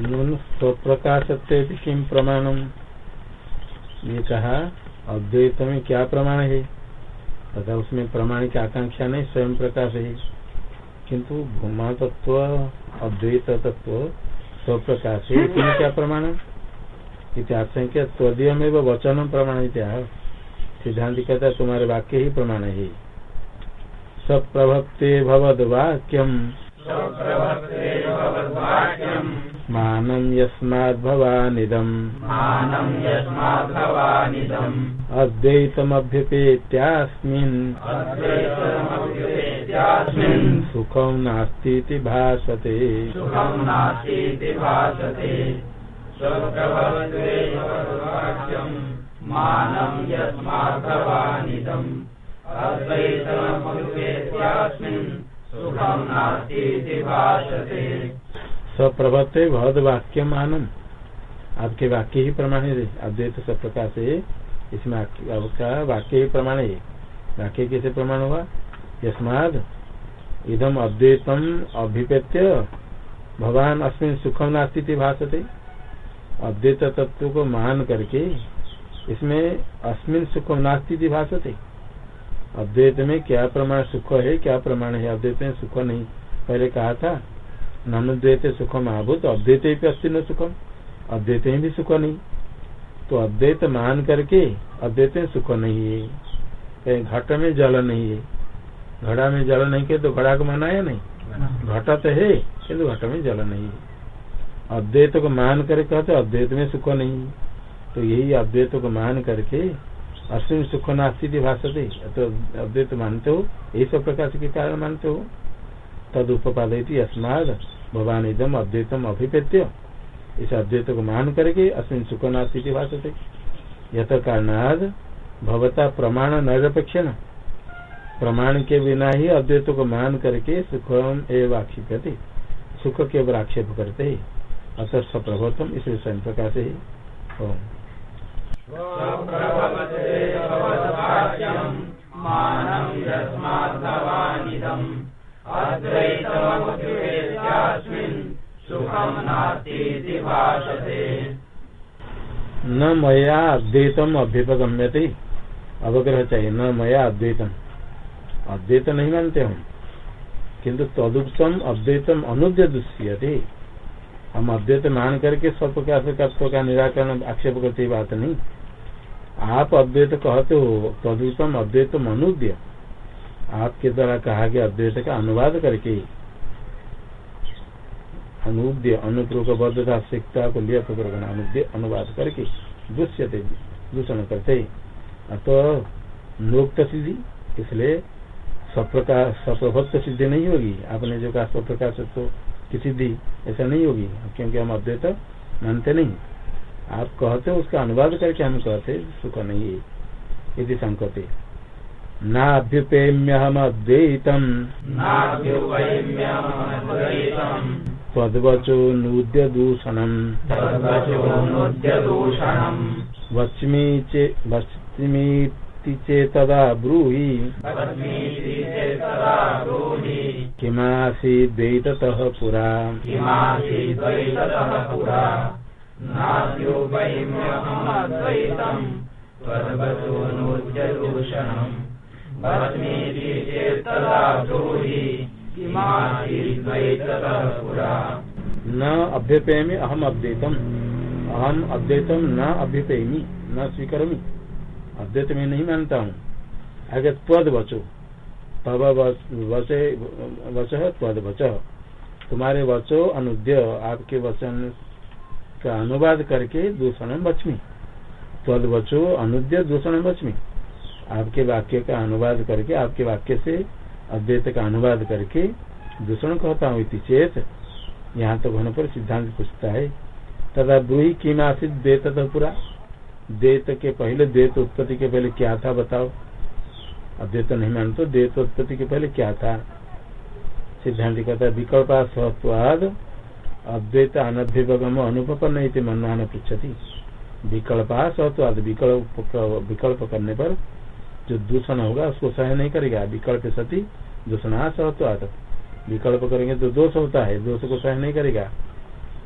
नून स्वप्रकाशत्व किम प्रमाणम? ये कहा अद्वैत में क्या प्रमाण? है तथा उसमें प्रमाण की आकांक्षा नहीं, स्वयं प्रकाश। है किंतु भूमा तत्व अद्वैत तत्व स्वप्रकाश है इसमें क्या प्रमाण? इतिहासंख्या तदीय में वचन प्रमाण इतिहास सिद्धांत कहता तुम्हारे वाक्य ही प्रमाण है। सप्रभक्ते भवद वाक्यम मानं यस्माद्भवानिदम्। मानं यस्माद्भवानिदम्। अद्वैतमभ्युपेत्यास्मिन्। अद्वैतमभ्युपेत्यास्मिन्। सुखं नास्तीति भासते। सुखं नास्तीति भासते। स्वप्रभवद्वेषवाक्यम् मानं यस्माद्भवानिदम्। अद्वैतमभ्युपेत्यास्मिन् सुखं नास्तीति भासते। सप्रभते भवद वाक्य मानम आपके वाक्य ही प्रमाण है। अद्वैत सब प्रकार से इसमें आपकी- वाक्य ही प्रमाण है। वाक्य कैसे प्रमाण हुआ? यस्माद इदम अद्वैतम अभिपेत्य भगवान अस्मिन सुखम नास्ती भाषते अद्वैत तत्व को मान करके इसमें अस्मिन सुखम नास्ती भाषते अद्वैत में क्या प्रमाण सुख है, क्या प्रमाण है? अद्वैत में सुख नहीं। पहले कहा था ननुद्वैत सुखम आभूत अद्वैत भी अस्ति न सुखम अद्वैत भी सुख नहीं। तो अद्वैत मान करके अद्वैत सुख नहीं है। कहीं घट में जल नहीं है। घड़ा में जल नहीं के तो घड़ा को मनाया नहीं? घटा तो है किन्तु घट में जल नहीं है। अद्वैत को मान कर कहते अद्वैत में सुख नहीं तो यही अद्वैत को मान करके असीम सुख नास्ती भाषते। तो अद्वैत मानते हो, यही सब प्रकाश के कारण मानते हो। तद उपादयती अस्माद भगवान इदम अद्वैतम अभिपेत्य। इस अद्वैत को मान करके अस्मिन नास्ती भाषते यथ कारणाद भवता प्रमाण निरपेक्षण। प्रमाण के बिना ही अद्वैत को मान करके सुखम एवं आक्षेपते सुख केवल आक्षेप करते ही। अतः सप्रभुत्म इसलिए स्वयं प्रकाश ही। न मया अद्वैतम अभ्युपगम्यते। अवग्रह चाहिए न मया अद्वैतम। अद्वैत नहीं मानते हम। किंतु तदुक्तम अद्वैतम अनुद्य दुष्यते हम अद्वैत मान करके सब प्रकार तत्व का निराकरण आक्षेप करते बात नहीं। आप अद्वैत कहते हो, तदुक्तम अद्वैतम अनुद्य। आपके द्वारा कहा गया अद्वैत का अनुवाद करके अनुद्य अनुपूर्वक बद्धता को लिया तो अनुद्य अनुवाद करके दुष्यते, दूषण करते। तो नोक्त सिद्धि, इसलिए सप्रकार सप्रभत्व सिद्धि नहीं होगी। आपने जो कहा स्वप्रकाश तो की सिद्धि, ऐसा नहीं होगी। क्योंकि हम अद्वैत मानते नहीं। आप कहते उसका अनुवाद करके हम कहते सुख नहीं है। यदि संकते। नाभ्युपेम्यहम अद्वैतम नाभ्युपैम्यमद्वैतम् तद्वचो नूद्य दूषणम तद्वचोनुद्यदूषणम् वच्मि चे वच्मीति चेतदा ब्रूहि। किमासीद्वैततः पुरा। पुरा। नाद्योपैम्यहमद्वैतम् न अभ्युपेमी अहम अद्वैतम अहम अद्वैतम न अभ्युपेमी न स्वीकरोमी। अद्वैत में नहीं मानता हूँ। आगे त्वद वचो तब वचे वच त्वद वच। तुम्हारे वचो अनुद्य आपके वचन का अनुवाद करके दूषण बचमी त्वद वचो अनुद्य दूषण बचमी आपके वाक्य का अनुवाद करके, आपके वाक्य से अद्वैत का अनुवाद करके दूषण कहता हूँ चेत। यहाँ तो होने पर सिद्धांत पूछता है तथा ब्रूही किम आसित द्वैत पूरा। द्वैत के पहले द्वैत उत्पत्ति के पहले क्या था बताओ। अद्वैत नहीं मानते तो द्वैत उत्पत्ति के पहले क्या था? सिद्धांत कहता विकल्पा स्वत्वाद अद्वैत अनभ्युपगम अनुपन्न मनमान पृछति विकल्पा स्वत्वाद विकल्प करने पर जो दूषण होगा उसको सहन नहीं करेगा। विकल्प सती दूषणा स्वत्वाद विकल्प करेंगे तो दोष होता है दोष को सहन नहीं करेगा।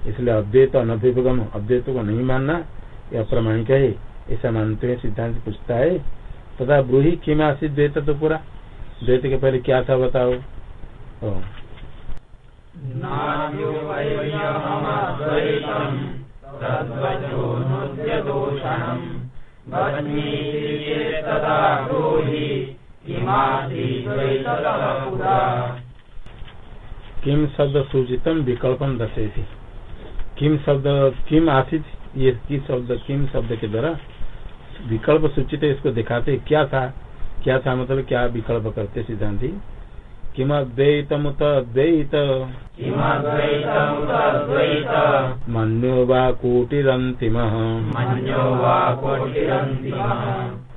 इसलिए अद्वैत अनभिगम अद्वैत को नहीं मानना यह अप्रमाणिक है। ऐसा मानते हुए सिद्धांत पूछता है तथा ब्रूही किम आसित द्वैत तो पूरा। द्वैत के पहले क्या था बताओ? ओ, किम शब्द सूचितम विकल्पम दर्शेती किम शब्द, किम आसित, ये किस शब्द किम शब्द के द्वारा विकल्प सूचित इसको दिखाते, क्या था क्या था मतलब क्या विकल्प करते सिद्धांति? किम अद्वैतमुत अद्वैत किमद्वैतमुतद्वैत। मन्यो वा कोटिरन्तिम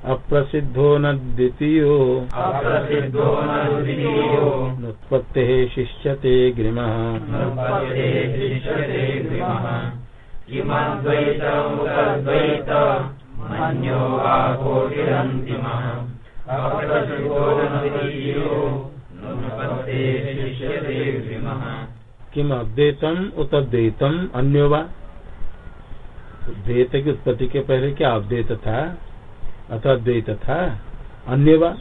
अप्रसिद्धो न द्वितीयो। अप्रसिद्धो न द्वितीयो। नुत्पत्ते शिष्यते ग्रिमः। मन्यो वा कोटिरन्तिमः किम अद्वैतम उत अद्वैतम अन्यो वा? द्वैत की उत्पत्ति के पहले क्या अद्वैत था? अथवा द्वैत था। अन्य वा?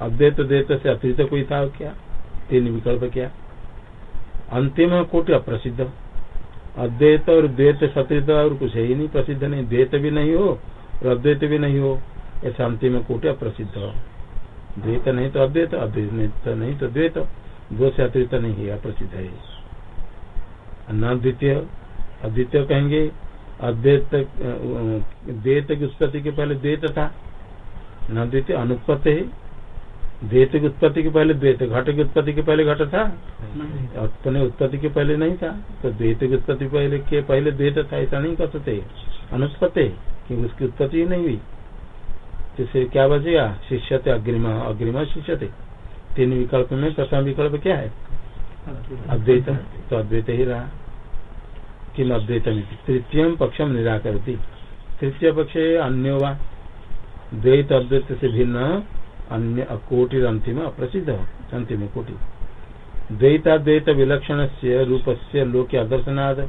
अद्वैत द्वैत से अतिरिक्त कोई था क्या? तीन विकल्प क्या? अंतिम कोटि अप्रसिद्ध। अद्वैत और द्वैत से अतिरिक्त और कुछ है ही नहीं, प्रसिद्ध नहीं। द्वैत भी नहीं हो और अद्वैत भी नहीं हो, ऐसा अंतिम कोटि अप्रसिद्ध। हो द्वैत नहीं तो अद्वैत अद्वैत नहीं तो द्वैत। दो से अतिरिक्त नहीं है, अप्रसिद्ध है। न द्वितीय अद्वितीय कहेंगे, अद्वैत द्वैत की उत्पत्ति के पहले द्वैत था। न द्वितीय अनुत्पत्ति है। द्वैत की उत्पत्ति के पहले द्वैत, घट की उत्पत्ति के पहले घट था। अपने उत्पत्ति के पहले नहीं था। तो द्वैत की उत्पत्ति पहले के पहले द्वैत था, ऐसा नहीं कर सकते। अनुत्पत्ति क्योंकि उसकी उत्पत्ति नहीं हुई। तो इससे क्या बचेगा शिष्यते अग्रिम अग्रिम शिष्यते। तीन विकल्प में प्रथम विकल्प क्या है? अद्वैत। तो अद्वैत ही रहा। किम अद्वैतम तृतीय पक्षम निराकरती। तृतीय पक्ष अन्यो वा? द्वैत अद्वैत से भिन्न अन्य कोटि अंतिम अप्रसिद्ध अंतिम कोटि द्वैताद्वैत विलक्षण से रूप से लोक आदर्शनाद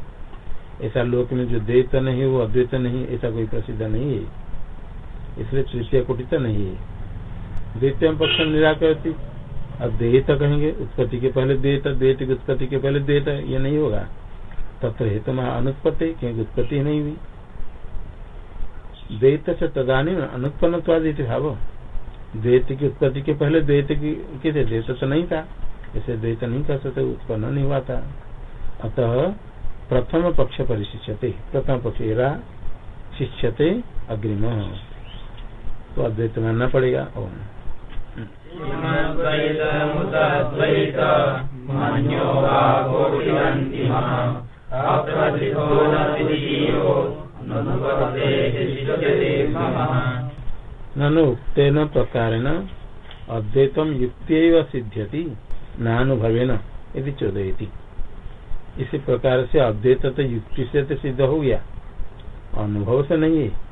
ऐसा लोक में जो द्वैत नहीं वो अद्वैत नहीं ऐसा कोई प्रसिद्ध नहीं है। इसलिए तृतीय कोटि तो नहीं है। द्वितीय पक्ष निराकरती। अद्वैत कहेंगे, उत्पत्ति के पहले द्वैत द्वैत उत्पत्ति के पहले द्वैत ये नहीं होगा। तत्र हेतु में अनुत्पत्ति, क्योंकि उत्पत्ति नहीं हुई। द्वैत से तदानी अनुत्पन्न भाव। द्वैत की उत्पत्ति के पहले द्वैत की द्वैत तो नहीं था। इसे द्वैत नहीं कर सकते, उत्पन्न नहीं हुआ था। अतः प्रथम पक्ष परिशिष्यते। प्रथम पक्ष शिष्यते अग्रिम। तो अद्वैत मानना पड़ेगा। ओम। ननु उक्तेन प्रकारेण अद्वैतम युक्त्यैव सिद्ध्यति नानुभवेन यदि चोदयति। इसी प्रकार से अद्वैत तो युक्ति से तो सिद्ध हो गया। अनुभव से नहीं है।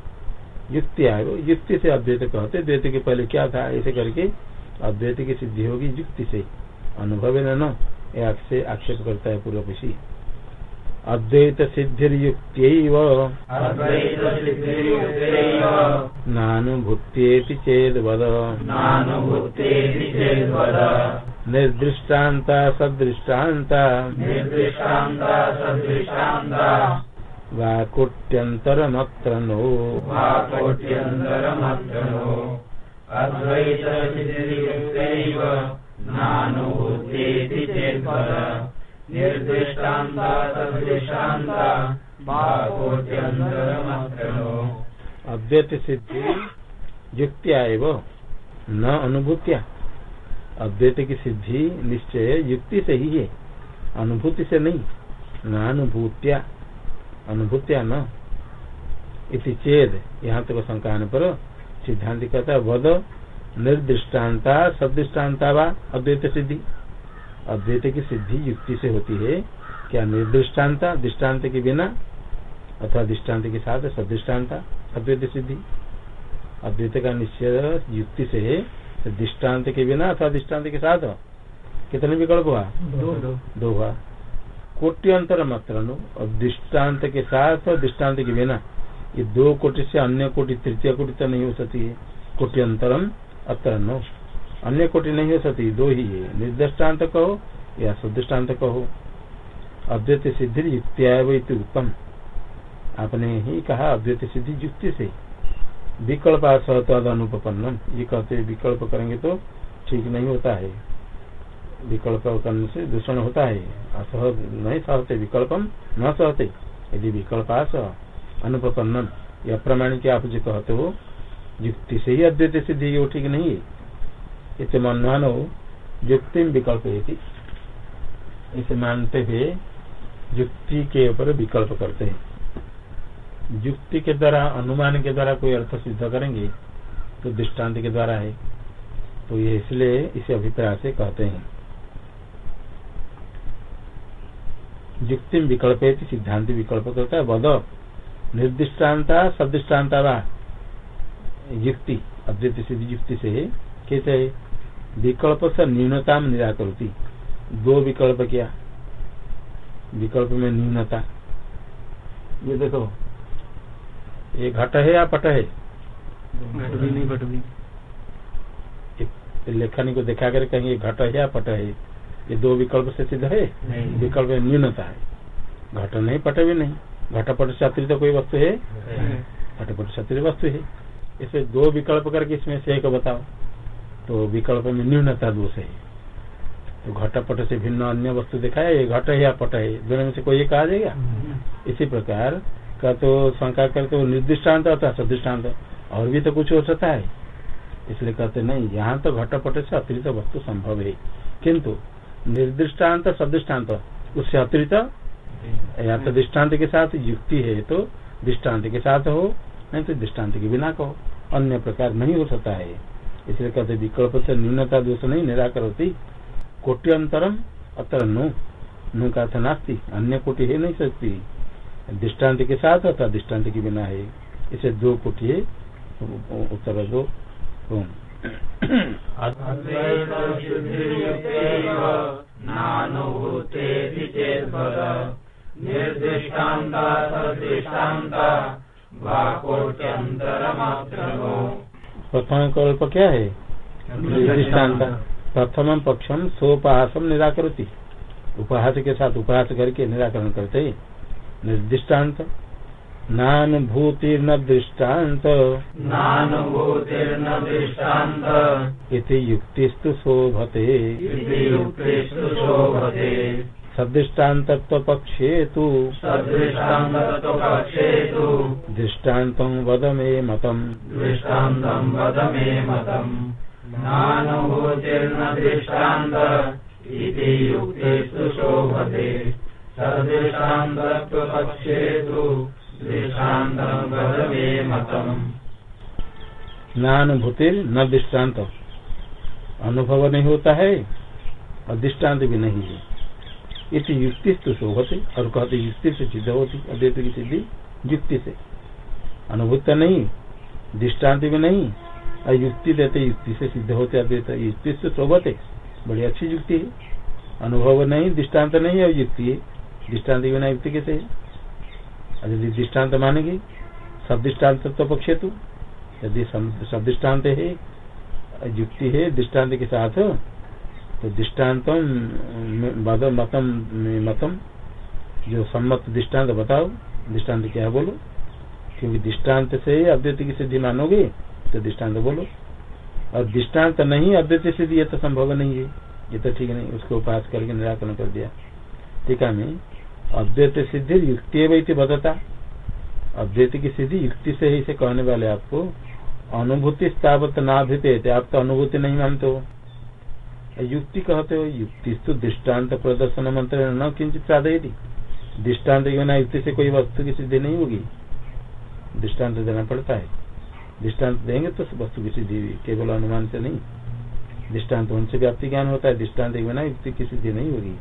युक्ति वो युक्ति से अद्वैत कहते द्वैत के पहले क्या था? ऐसे करके अद्वैत की सिद्धि होगी युक्ति से। अनुभव है न ये से आक्षेप करता है पूर्व पक्षी अद्वैत सिद्धि युक्त अद्वैतसिद्धिर्युक्तैव नानुभूत्येति चेद वद निर्दृष्टान्ता सदृष्टान्ता। वाकुट्यन्तरमत्र नो नानुभूतेति निर्दृष्टान्ता वा कोट्यन्तरमग्नो अद्वैत सिद्धि युक्त्या एव न अनुभूत्या। अद्वैत की सिद्धि निश्चय युक्ति से ही है। अनुभूति से नहीं न अनुभूत्या अनुभूत्या न इति चेद यहाँ तक संकान पर सिद्धांत कहता है वद निर्दृष्टान्ता सदृष्टान्ता वा अद्वैत सिद्धि। अद्वैत की सिद्धि युक्ति से होती है क्या निर्दृष्टान्ता दृष्टांत के बिना अथवा दृष्टांत के साथ सदृष्टान्ता अद्वैत सिद्धि। अद्वैत का निश्चय युक्ति से है दृष्टांत के बिना अथवा दृष्टांत के साथ। कितने विकल्प हुआ? दो हुआ। कोट्यंतर मात्र और दृष्टांत के साथ और दृष्टांत के बिना, ये दो कोटि से अन्य कोटि, तृतीय कोटि तो नहीं हो सकती है। कोट्यंतरम अत्र नो अन्य कोटि नहीं हो सकती, दो ही है। निर्दृष्टान्त कहो या सुदृष्टान्त कहो। अद्वैत सिद्धि युक्तिया उत्तम। आपने ही कहा अद्वैत सिद्धि युक्ति से। विकल्प अनुपन्नम ये कहते विकल्प करेंगे तो ठीक नहीं होता है। विकल्प करने से दूषण होता है। असह नहीं सहते, विकल्पम न सहते। यदि विकल्प अनुपन्नम यह प्रमाणिक आप जो कहते हो, युक्ति से ही अद्वैत सिद्धि वो ठीक नहीं? है इसे मनमान हो युक्ति विकल्प इसे मानते हुए युक्ति के ऊपर विकल्प करते हैं। युक्ति के द्वारा, अनुमान के द्वारा कोई अर्थ सिद्ध करेंगे तो दृष्टांत के द्वारा है। तो ये इसलिए इसे अभिप्राय से कहते हैं। युक्ति विकल्प सिद्धांत विकल्प करता है बद निर्दिष्टानता सदृष्टान्ता वा? युक्ति अद्वित सिद्धि युक्ति से कैसे? विकल्प से न्यूनता निराकरती। दो विकल्प क्या? विकल्प में न्यूनता। ये देखो। ये घट है या पट है? घट भी नहीं पट भी लेखनी को देखा कर कहेंगे घट है या पट है? ये दो विकल्प से सिद्ध है। विकल्प न्यूनता है। घट नहीं पट भी नहीं। घटपट से अतिरिक्त कोई वस्तु है। घटपट अतिरिक्त वस्तु है। इसे दो विकल्प करके इसमें से एक बताओ। तो विकल्प में न्यूनता दोष है। तो घटपट से भिन्न अन्य वस्तु दिखाया ये घट है या पट है? दोनों में से कोई एक आ जाएगा? इसी प्रकार का तो शंका करते वो निर्दिष्टान्त अथवा सदृष्टान्त और भी तो कुछ हो सकता है। इसलिए कहते नहीं यहाँ तो घटपट से अतिरिक्त वस्तु संभव है। किंतु निर्दिष्टान्त, सदृष्टान्त। उससे अतिरिक्त या तो दृष्टांत के साथ युक्ति है तो दृष्टांत के साथ हो, नहीं तो दृष्टांत के बिना कहो। अन्य प्रकार नहीं हो सकता है। इसलिए कहते विकल्प से न्यूनता दोष नहीं निराकर होती कोट्यंतरम अतर नो। नु का अर्थ नास्ती, अन्य कोटि है नहीं सकती। दृष्टांत के साथ अथवा दृष्टांत के बिना है। इसे दो कोटि है, उत्तर दो। प्रथम कल्प क्या है? प्रथम पक्षम सोपहासम निराकृति उपहास के साथ उपहास करके निराकरण करते। निर्दिष्टान्त। नानुभूतिर्न दृष्टांत। नानुभूतिर्न दृष्टांत। इति युक्तिस्तु शोभते। युक्तिस्तु शोभते। सदृष्टान्तत्वपक्षे तु सदृष्टान्तत्वपक्षे तु दृष्टान्तं वद मे मतम्। दृष्टान्तं वद मे मतम्। नानुभूतिर्न दृष्टांत। इति युक्तिस्तु शोभते। सदृष्टान्तत्वपक्षे नानुभूतिर न दृष्टांत। अनुभव नहीं होता है और दृष्टांत भी नहीं है। इस युक्ति तो शोभते और कहते युक्ति से सिद्ध होती अद्वैत की सिद्धि युक्ति से। अनुभूत नहीं, दृष्टांत भी नहीं, और युक्ति देते युक्ति से सिद्ध होते अद्वैत युक्ति से शोभते। बड़ी अच्छी युक्ति है। अनुभव नहीं, दृष्टांत नहीं और युक्ति है। दृष्टांत बिना युक्ति कैसे है? यदि दृष्टांत मानेगी, सब दृष्टांत तो पक्षे तू यदि सब दृष्टांत है, युक्ति है, दृष्टांत के साथ तो दृष्टांत मतम मतम, जो सम्मत दृष्टांत बताओ, दृष्टांत क्या बोलो? क्योंकि दृष्टांत से अद्वैत की सिद्धि मानोगे तो दृष्टांत बोलो। और दृष्टांत नहीं, अद्वैत सिद्धि यह तो संभव नहीं है। ये तो ठीक नहीं, उसको उपास करके निराकरण कर दिया। टीका में, अद्वैत सिद्धि युक्ति बदता। अद्वैत की सिद्धि, युक्ति से ही से कहने वाले आपको, अनुभूति स्थावत नाभित आप तो अनुभूति नहीं मानते हो। युक्ति कहते हो, युक्ति तो दृष्टांत प्रदर्शन मंत्र न किंचित साधयती। दृष्टांत के बिना युक्ति से कोई वस्तु की सिद्धि नहीं होगी। दृष्टांत देना पड़ता है। दृष्टांत देंगे तो वस्तु की सिद्धि केवल अनुमान से नहीं। दृष्टांत उनसे व्याप्ति ज्ञान होता है दृष्टांत के बिना युक्ति की सिद्धि नहीं होगी।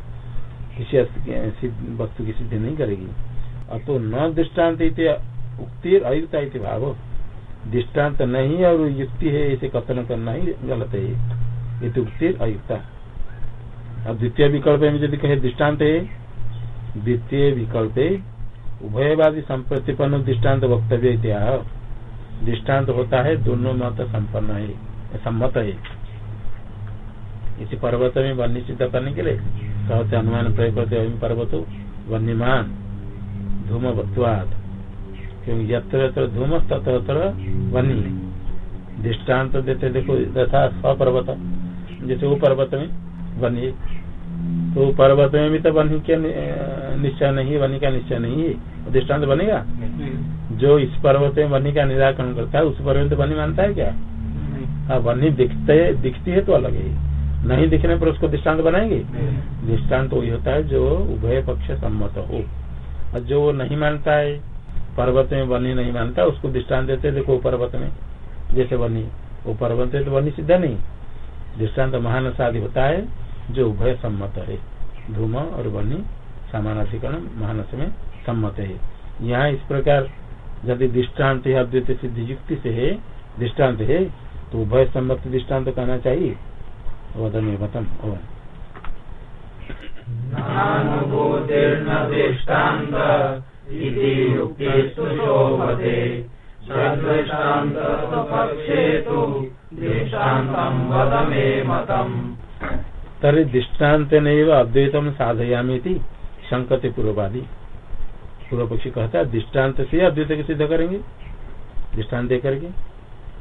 किसी वस्तु की सिद्धि नहीं करेगी। अतो न दृष्टांत उक्ति अयुक्ता भाव। दृष्टांत नहीं और युक्ति है, इसे कथन करना ही गलत है। ये उक्ति अयुक्ता। अब द्वितीय विकल्प में यदि कहे दृष्टांत है, द्वितीय विकल्प उभयवादी संप्रतिपन्न दृष्टांत वक्तव्य दृष्टांत होता है, दोनों मत संपन्न है, सम्मत है। इसी पर्वत में वन्य सिद्ध करने के लिए कहते अनुमान प्रयोग करते पर्वत वन्यमान। धूमवत्वाद क्योंकि यत्र यत्र धूम तत्र वन्य दृष्टांत देते देखो यथा पर्वत जैसे वो पर्वत में वन्य तो पर्वत में भी तो वन्य क्या निश्चय नहीं वन्य का निश्चय नहीं है। दृष्टांत बनेगा? जो इस पर्वत में वन्य का निराकरण करता है उस पर्वत तो वन्य मानता है क्या? हाँ वन्य दिखते दिखती है तो अलग है। नहीं दिखने पर उसको दृष्टांत बनाएँगे? दृष्टांत वही होता है जो उभय पक्ष सम्मत हो। और जो वो नहीं मानता है, पर्वत में वन्य नहीं मानता, उसको दृष्टांत देते देखो पर्वत में, जैसे वन्य। वो पर्वत है तो वन्य सिद्ध नहीं। दृष्टांत महानस आदि होता है, जो उभय सम्मत है। धूम और वन्य समानाधिकरण महानस में सम्मत है। यहाँ इस प्रकार यदि दृष्टांत है अद्वैत सिद्धि युक्ति से है दृष्टांत है तो उभय सम्मत दृष्टांत कहना चाहिए। वदन मतम ओम। तरी दृष्टांत अद्वैतम साधयामी संकते पूर्ववादी पूर्व पक्षी कहता है दृष्टांत से अद्वैत के सिद्ध करेंगे? दृष्टांत दे करके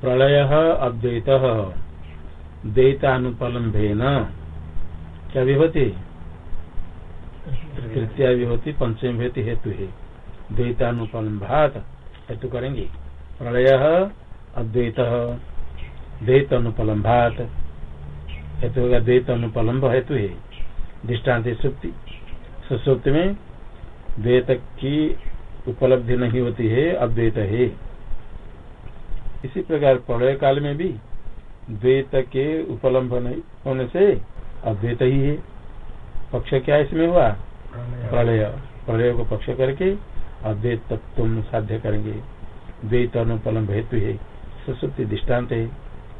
प्रलय अद्वैत। द्वैतानुपलम्बेन। क्या विभूति? तृतीय विभूति, पंचमी विभूति हेतु है। द्वैतानुपलम्भात हेतु करेंगे। प्रलय अद्वैत। द्वैत अनुपलम्भात हेतु होगा द्वैत अनुपलम्ब हेतु है। दृष्टांत सुप्ति सुसुप्ति में द्वैत की उपलब्धि नहीं होती है अद्वैत है। इसी प्रकार प्रलय काल में भी द्वैत के उपलम्ब नहीं होने से अद्वैत ही है। पक्ष क्या इसमें हुआ? प्रलय। प्रलय। को पक्ष करके अद्वैत तुम साध्य करेंगे। द्वैत अनुपलम्ब हेतु है। सुसुप्ति दृष्टांत है।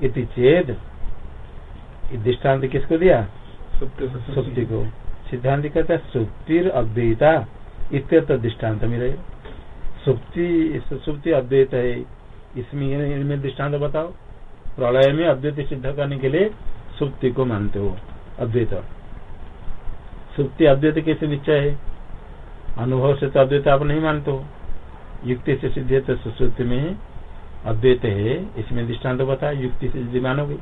इति चेद। दृष्टांत किसको दिया? सुप्ति को। सिद्धांत कहता है सुप्तिर अद्वैता। इत दृष्टांत में रहे। सुप्ति सुप्ति अद्वैत है। इसमें इनमें दृष्टांत बताओ। प्रलय में अद्वैत सिद्ध करने के लिए सुप्ति को मानते हो अद्वैत। सुप्ति अद्वैत कैसे निश्चय है? अनुभव से तो अद्वैत आप नहीं मानते हो। युक्ति से सिद्ध तो सुश्रुति में अद्वैत है। इसमें दृष्टांत बताया युक्ति से सिद्धि मानोगे?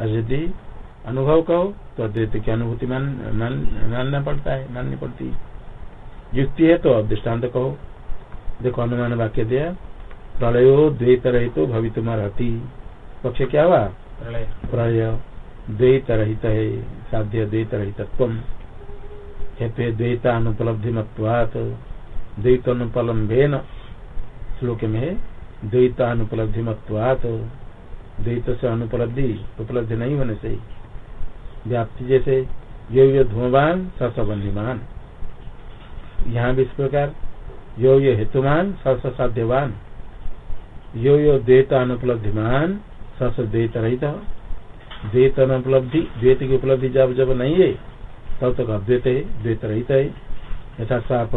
और यदि अनुभव कहो तो अद्वैत की अनुभूति मान, मान, मानना पड़ता है माननी पड़ती युक्ति है तो अब दृष्टांत कहो। देखो अनुमान वाक्य दिया प्रलयो द्वैत रहित तो भवि रहती पक्ष क्या हुआ? प्रलय। प्रलय। द्वैत रहित है साध्य द्वैत रहित हेतु द्वैता अनुपलब्धि मत्वात द्वैत अनुपलम्बेन श्लोक में द्वैतानुपलब्धि मत्वात द्वैत से अनुपलब्धि उपलब्धि नहीं होने से। व्याप्ति जैसे यो यो धूमवान ससबन्धिमान यहाँ भी इस प्रकार यो यो हेतुमान, सस साध्यवान यो यो द्वैत अनुपलब्धिमान सस द्वैत रहित द्वैत अनुपलब्धि द्वैत की उपलब्धि जब जब नहीं है, तब तक अद्वैत है द्वैत रहित है। यथा साप,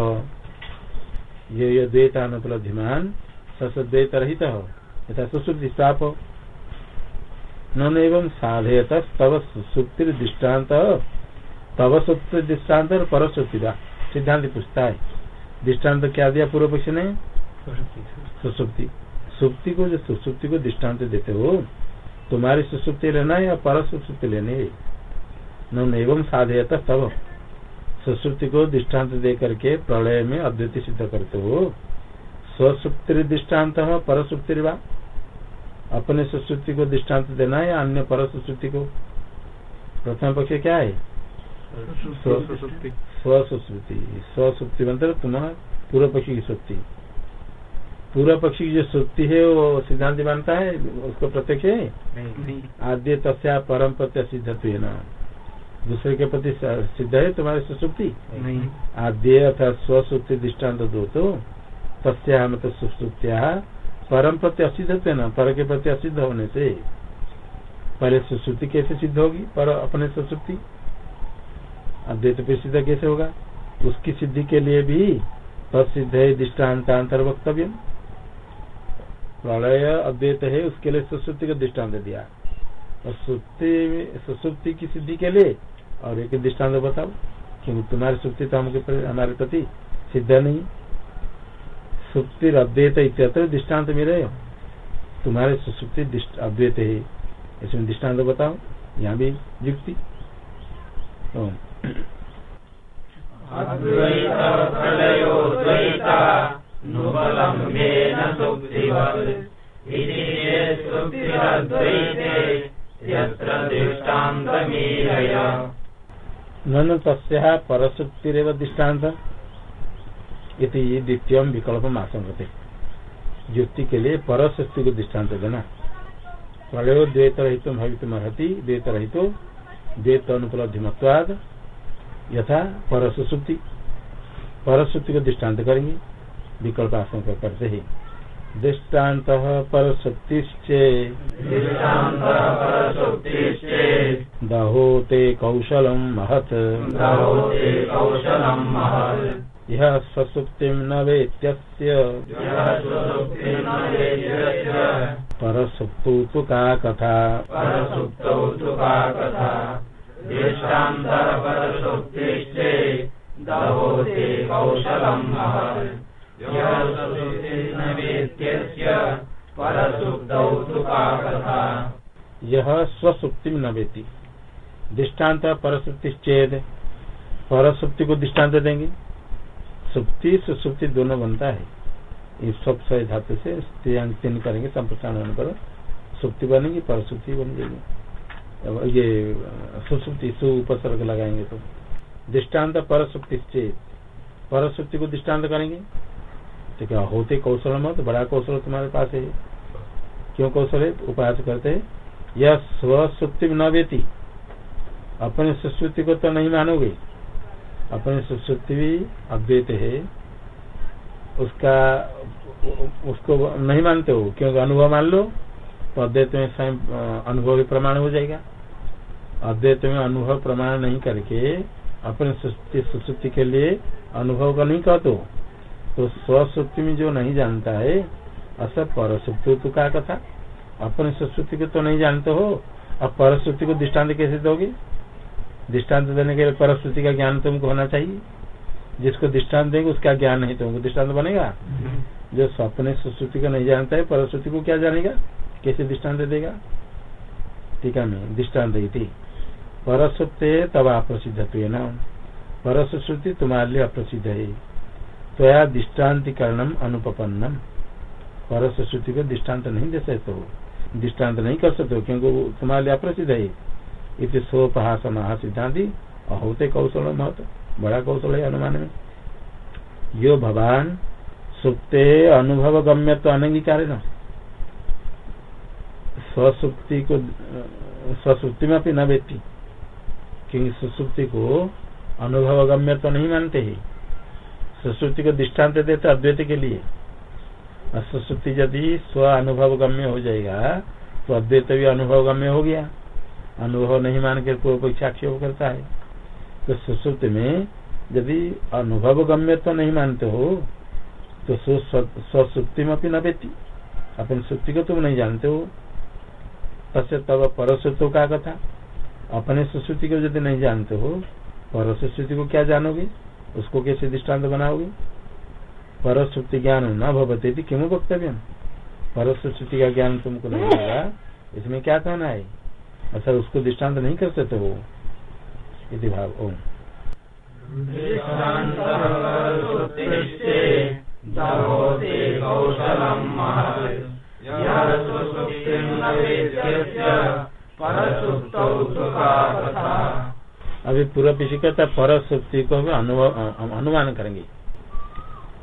यो यो द्वैत अनुपलब्धिमान सस द्वैत रहित यथा सुश्रुति साप। नन साधयत तव सुप्ति दृष्टांत तव सुप्ति दृष्टांत और पर सिद्धांत पूछता है। दृष्टांत क्या दिया पूर्व पक्ष ने? सुसुप्ति। सुप्ति को जो सुसुप्ति को दृष्टांत देते हो तुम्हारी सुसुप्ति लेना है या पर सुसुप्ति लेने? न एवं साधयत तब सुसुप्ति को दृष्टांत दे करके प्रलय में अद्वितीय सिद्ध करते हो। स्वसुप्ति दृष्टांत पर सुप्ति अपने सुश्रुति को दृष्टांत देना है या अन्य पर सुश्रुति को? प्रथम पक्ष क्या है? सुसुप्ति स्वसुप्ति मतलब तुम्हारा पूर्व पक्षी की सुप्ति। पूर्व पक्षी की जो सुप्ति है वो सिद्धांत मानता है उसको प्रत्यक्ष है? आद्य तस्या परम प्रत्य सिद्धत्व है ना दूसरे के प्रति सिद्ध है तुम्हारी सुसुप्ति आद्य अर्थात स्वसुप्ति दृष्टांत दो तो तस्या मतलब सुसुप्त्या। परम प्रति असिद्धत्व है ना पर के प्रति असिद्ध होने से। पहले सुसुप्ति कैसे सिद्ध होगी? पर अपने सुसुप्ति अद्वैत पे सिद्ध कैसे होगा? उसकी सिद्धि के लिए भी तत्सिद्ध है दृष्टान्तांतर वक्तव्य प्रलय अद्वैत है, उसके लिए सुसुप्ति का दृष्टांत दिया। सुप्ति की सिद्धि के लिए और एक दृष्टांत बताओ। क्योंकि तुम्हारी सुप्ति तो हमके हमारे प्रति सिद्ध नहीं। सुप्ति अद्वैत इत्यत्र दृष्टांत में रहे। हो तुम्हारे सुसुप्ति अद्वैत है। इसमें दृष्टांत बताओ। यहाँ भी युक्ति। नन तस्या परसुप्तिरव दृष्टांत। इति द्वितीय विकल्प आशंकते युक्ति के लिए परसुप्ति को दृष्टांत देना। प्रलयो द्वैत रहित भवित अर्हति द्वैत रहित अनुपलब्धि मत्वाद यथा परसुप्ति परसुप्ति को दृष्टांत करेंगे विकल्प आशंका करते हैं। दृष्टांत परसुप्तिश्चे। दहोते कौशलम महत्। कौशलम् महत्। न वेत्यस्य। यः सुसुप्तिर्न वेद्यस्य परसुप्तौ का कथा। यह स्वसुप्ति न वेति दृष्टांत परसुप्तिश्चेद परसुप्ति को दृष्टांत देंगे। सुप्ति सुसुप्ति दोनों बनता है। ये सब धातु से तीन करेंगे, संप्रसारण पर सुप्ति बनेगी परसुप्ति बन जाएगी। ये सुसुप्ति सु उपसर्ग लगाएँगे तो दृष्टांत परसुप्ति परसुप्ति को दृष्टांत करेंगे। तो क्या होते कौशल मत, बड़ा कौशल तुम्हारे पास है। क्यों कौशल है? उपास करते यह स्वसुप्ति न वेती अपने सुश्रुति को तो नहीं मानोगे। अपने सुश्रुति भी अद्वैत है। उसका, उसको नहीं मानते हो। क्योंकि अनुभव मान लो तो अद्वैत में स्वयं अनुभव ही प्रमाण हो जाएगा। अद्वैत में अनुभव प्रमाण नहीं करके, अपने सुश्रुति के लिए अनुभव का नहीं कहते हो। तो स्वसुप्ति में जो नहीं जानता है असर परसुप्ति तो का कथा? अपने सुश्रुति को तो नहीं जानते हो, अब परश्रुति को दृष्टांत कैसे दोगे? दृष्टांत देने के लिए परश्रुति का ज्ञान तुमको होना चाहिए। जिसको दृष्टांत देंगे, उसका ज्ञान नहीं तुमको दृष्टांत बनेगा। जो अपने सुश्रुति को नहीं जानता है परश्रुति को क्या जानेगा? कैसे दृष्टांत देगा? टीका में दृष्टांत परसुप्ते तब अप्रसिद्ध न। परसुश्रुति तुम्हारे लिए अप्रसिद्ध है। त्वया दृष्टान्तिकरणम अनुपन्नम परसुश्रुति को दृष्टांत नहीं दे सकते हो। दृष्टांत नहीं कर सकते हो, क्योंकि तुम्हारे लिए अप्रसिद्ध है। इति सोपहास महा सिद्धांति अहोते कौशल महत्व बड़ा कौशल है अनुमान में। यो भगवान सुप्ते अनुभव गम्य तो अनंगीकार है ना स्वसुप्ति को, स्वसुप्ति में भी न व्यक्ति क्योंकि सुसुप्ति को अनुभव गम्य तो नहीं मानते ही सुसुप्ति को दृष्टांत देते अद्वैत के लिए। और सुसुप्ति यदि स्व अनुभव गम्य हो जाएगा तो अद्वैत भी अनुभव गम्य हो गया। अनुभव नहीं मान कर कोई परीक्षा आक्षेप करता है? तो सुसुप्ति में यदि अनुभव गम्य तो नहीं मानते हो तो स्वसुप्ति में भी न बेती अपनी सुप्ति को तुम नहीं जानते हो। तब परसुत्व का कथा। अपने सुश्रुति को यदि नहीं जानते हो, परसुश्रुति को क्या जानोगे? उसको कैसे दृष्टांत बनाओगे? परसुप्ति ज्ञान न भवते थी क्यों वक्तव्य परसुश्रुति का ज्ञान तुमको नहीं होगा इसमें क्या कहना है? अच्छा उसको दृष्टांत नहीं कर सकते हो यदि भाव, ओम। अभी पूरा पीछे कहता पर सुप्ति को हम अनुमान करेंगे।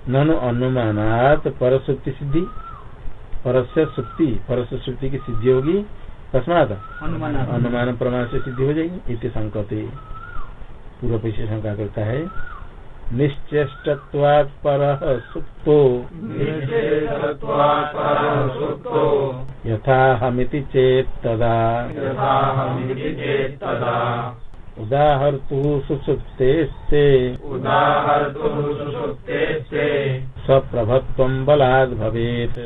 ननु अनुमानात पर सुप्ति सिद्धि परस्य सुप्ति परस्य सुप्ति की सिद्धि होगी तस्मात अनुमान। प्रमाण से सिद्धि हो जाएगी इति संकते पूर्व पीछे शंका करता है निश्चेष्टत्वात् परः सुप्तो। यथाहमिति चेत् तदा। उदाहर्तुः सुसुप्तेस्ते उदाहर्तुः सुषुप्तेस्ते स्वप्रभत्वं बलाद् भवेत्।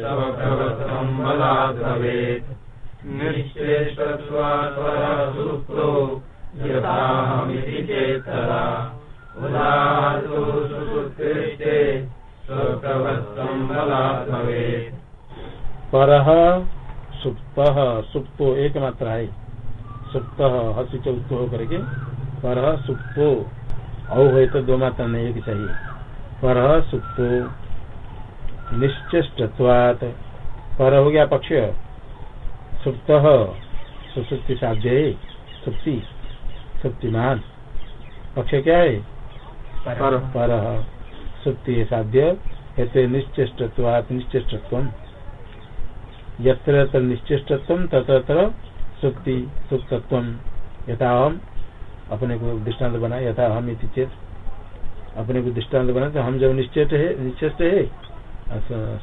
यथाहमिति भवेत्। परः सुप्तः सुप्तो एक मात्रा है। सुप्त हसी चौथ हो करके परः सुप्तो। औ है तो दो मात्रा नहीं एक चाहिए। पर सुप्तो। निश्चेष्टत्वात्। पर हो गया पक्ष। सुप्त सुसुप्ति साध्य है। सुप्ति। सुप्तिमान। पक्ष क्या है? पर। पर। सुप्ति साध्य हेतु निश्चेष्टत्वात् निश्चेष्टत्वम्। यत्र निश्चेष्टत्वम् तत्र सुक्ति सुप्तत्वम् यथा हम अपने को दृष्टांत बना यथा हम इति चेत। अपने को दृष्टांत बना तो हम जब निश्चेष्ट है निश्चेष्ट है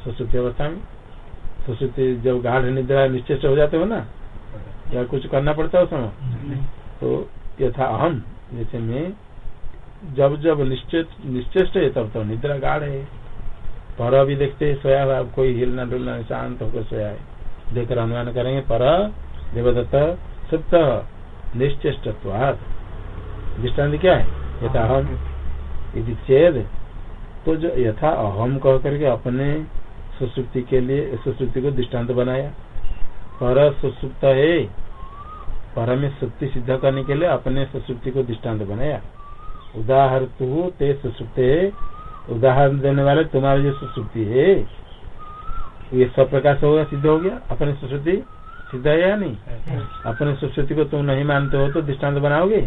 सुसुप्ति अवस्था में। सुसुप्ति जब गाढ़ निद्रा निश्चेष्ट हो जाते हो ना या कुछ करना पड़ता है उस समय? तो यथा अहम जैसे मैं जब जब निश्चित निश्चेष्ट है तब तो निद्रा गाढ़ है। पर भी देखते है सोया हुआ कोई हिलना डुलना शांत होकर सोया है। देखकर अनुमान करेंगे पर देवदत्त सुप्त निश्चेष्टत्वात्। दृष्टांत क्या है? यथा अहम यदि चेद। तो जो यथा अहम कह करके अपने सुसुप्ति के लिए सुसुप्ति को दृष्टांत बनाया। पर सुसुप्त है। पर में सुप्ति सिद्ध करने के लिए अपने सुसुप्ति को दृष्टांत बनाया। उदाहरण तू ते सुसुप्त है उदाहरण देने वाले तुम्हारी जो सुश्रुति है। ये सब प्रकाश होगा सिद्ध हो गया। अपने सुश्रुति सिद्ध है या नहीं? अपने सुश्रुति को तुम नहीं मानते हो तो दृष्टांत बनाओगे?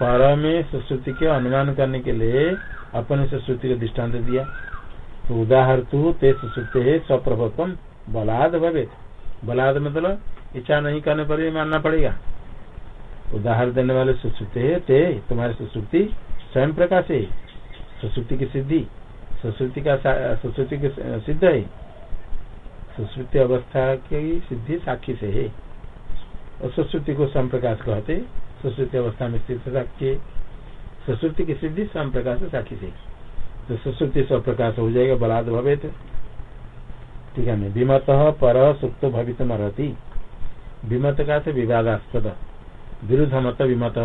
पर में सुश्रुति के अनुमान करने के लिए अपने सुश्रुति को दृष्टांत दिया। तो उदाहरण तू ते सुश्रुति है स्वप्रभुत्व बलाद भवे बलाद मतलब इच्छा नहीं करने पर भी मानना पड़ेगा। उदाहरण देने वाले सुश्रुति है ते तुम्हारी सुश्रुति स्वयं प्रकाश है। सुश्रुति की सिद्धि सुश्रुति का सुश्रुति की सिद्ध है सुश्रुति अवस्था की सिद्धि साक्षी से है और सुश्रुति को स्वयं प्रकाश कहते सुश्रुति अवस्था में स्थित साक्षी सुश्रुति की सिद्धि स्वयं प्रकाश से साक्षी से तो सुश्रुति स्व प्रकाश हो जाएगा बलाद भवे ठीक है विमत पर सुप्त भवित मरती विमत का से विवादास्पद विरुद्ध मत विमत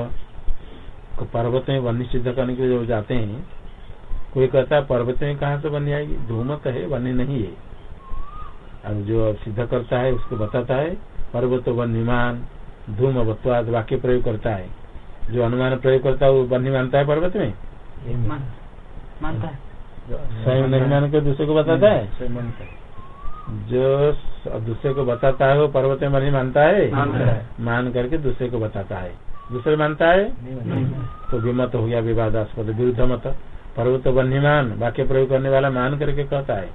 पर्वत में वन सिद्ध करने के लिए जो जाते हैं कोई कहता है पर्वत में कहा से बनी आएगी? धूमत है बनी नहीं है। अब जो सिद्ध करता है उसको बताता है पर्वत वन्यमान धूम वत्वाद वाक्य प्रयोग करता है। जो अनुमान प्रयोग करता है वो बन्ही मानता है पर्वत में? मानता है। स्वयं नहीं मान कर दूसरे को बताता है? जो दूसरे को बताता है वो पर्वत में बन्ही मानता है? मानता है। मान करके दूसरे को बताता है। दूसरे मानता है? तो विमत हो गया विवादास्पद विरुद्ध मत। पर्वत बन्हीमान वाक्य प्रयोग करने वाला मान करके कहता है।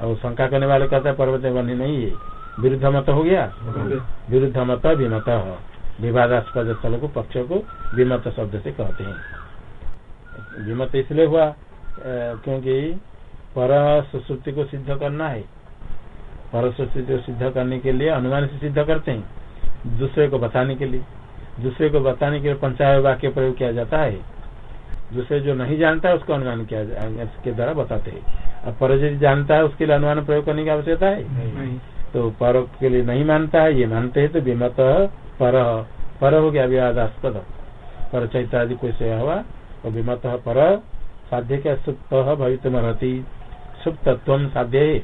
और शंका करने वाले कहता है, पर्वत बन्ही नहीं है। विरुद्ध मत हो गया? विरुद्ध मत, विमत। विवादास्पद स्थल को, पक्ष को विमत शब्द से कहते हैं। विमत इसलिए हुआ क्योंकि पर सुश्रुति को सिद्ध करना है। पर सुश्रुति को सिद्ध करने के लिए अनुमान से सिद्ध करते हैं, दूसरे को बताने के लिए। दूसरे को बताने के लिए पंचायत वाक्य प्रयोग किया जाता है। दूसरे जो नहीं जानता है उसको अनुमान किया जा- के द्वारा बताते हैं। अब पर यदि जानता है उसके लिए अनुमान प्रयोग करने की आवश्यकता है? तो पर के लिए नहीं मानता है ये मानते हैं तो विमत पर पर हो गया विवादास्पद पर चैत्रादि कोई सेवा हुआ तो विमत पर साध्य क्या सुप्त भवित रहती? सुप्तत्व साध्य है।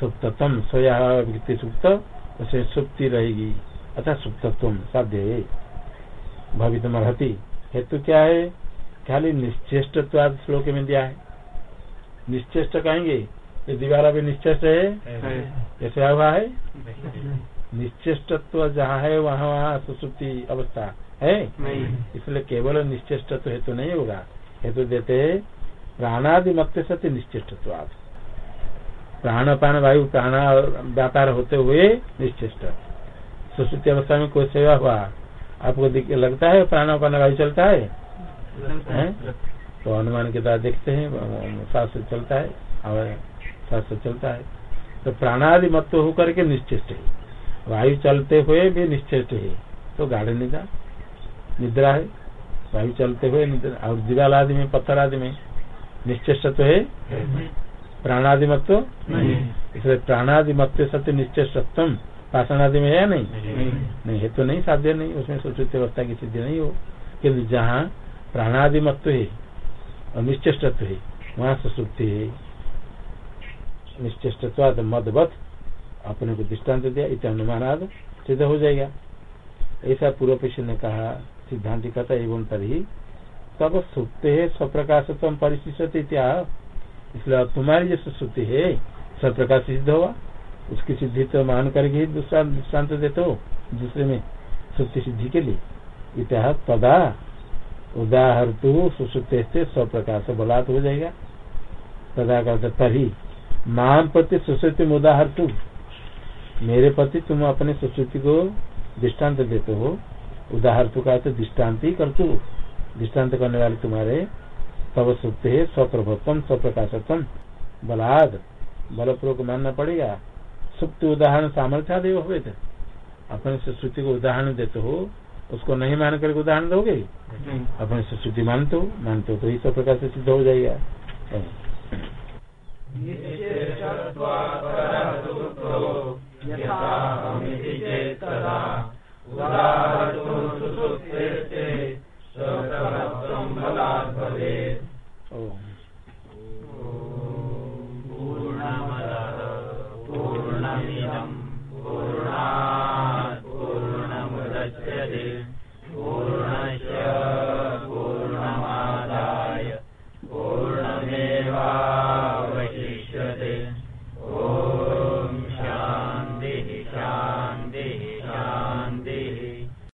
सुप्तत्व सोया व्यक्ति सुप्त उसे सुप्ति रहेगी। अतः सुप्तत्व साध्य भवित रहती। हेतु क्या है? खाली निश्चेष्टत्वाद श्लोक में दिया है। निश्चेष्ट कहेंगे ये दीवार अभी निश्चेष्ट है? ऐसा हुआ है? निश्चेष्टत्व जहाँ है वहाँ वहाँ सुसुप्ति अवस्था है? इसलिए केवल निश्चेष्टत्व हेतु तो नहीं होगा। हेतु तो देते है प्राणादि मत सत्य निश्चेष्टत्व प्राणपान वायु प्राण व्यापार होते हुए निश्चेष्ट। सुश्रुति अवस्था में कोई सेवा हुआ? आपको लगता है प्राणापान वायु चलता है? हैं? तो अनुमान के द्वारा देखते हैं सांस चलता है और सांस चलता है। तो प्राणादि मत होकर के निश्चेष्ट है। वायु चलते हुए भी निश्चेष्ट है। तो गाढ़ निद्रा निद्रा है। वायु चलते हुए निद्रा और दीवाल आदि में पत्थर आदि में निश्चेष्ट तो है? प्राणादि मत तो नहीं। इसलिए प्राणादि मत सत्य पाषाण आदि में है नहीं? नहीं। है तो नहीं साध्य नहीं। उसमें सुश्रुति अवस्था की सिद्धि नहीं हो। किन्तु जहाँ प्राणादि मत है और निश्चेष्टत्व है वहाँ सुश्रुति है। निश्चेष्टत्वाद मदवत अपने को दृष्टांत दिया, इत अनुमानाद सिद्ध हो जाएगा। ऐसा पूर्व पक्षी ने कहा सिद्धांत कहता एवं तरी, तब सुप्ते है, स्वप्रकाशत्व परिशिष्ट इसलिए तुम्हारी जो सुश्रुति है, स्वप्रकाश सिद्ध हुआ उसकी सिद्धि तो मान करके ही दूसरा दृष्टांत देते हो, दूसरे में सुप्ति सिद्धि के लिए। इतिहास तदा उदाहरतु सुश्रुते से स्वप्रकाश बलात् हो जाएगा। तदा करते तभी माम प्रति सुश्रुति में उदाहरतु मेरे प्रति तुम अपने सुश्रुति को दृष्टांत देते हो। उदाहरतु का तो दृष्टांत ही करतु। दृष्टांत करने वाले तुम्हारे तब सुप्त है स्वप्रभुत्व स्वप्रकाशत्म बलाद। बलपूर्वक मानना पड़ेगा। सुप्त उदाहरण सामर्थ्यादेव थे अपने सुश्रुति को उदाहरण देते हो। उसको नहीं मान करके उदाहरण दोगे? अपने सुश्रुति मानते हो मानते हो तो इस प्रकार से सिद्ध हो जाएगा। यथाहमिति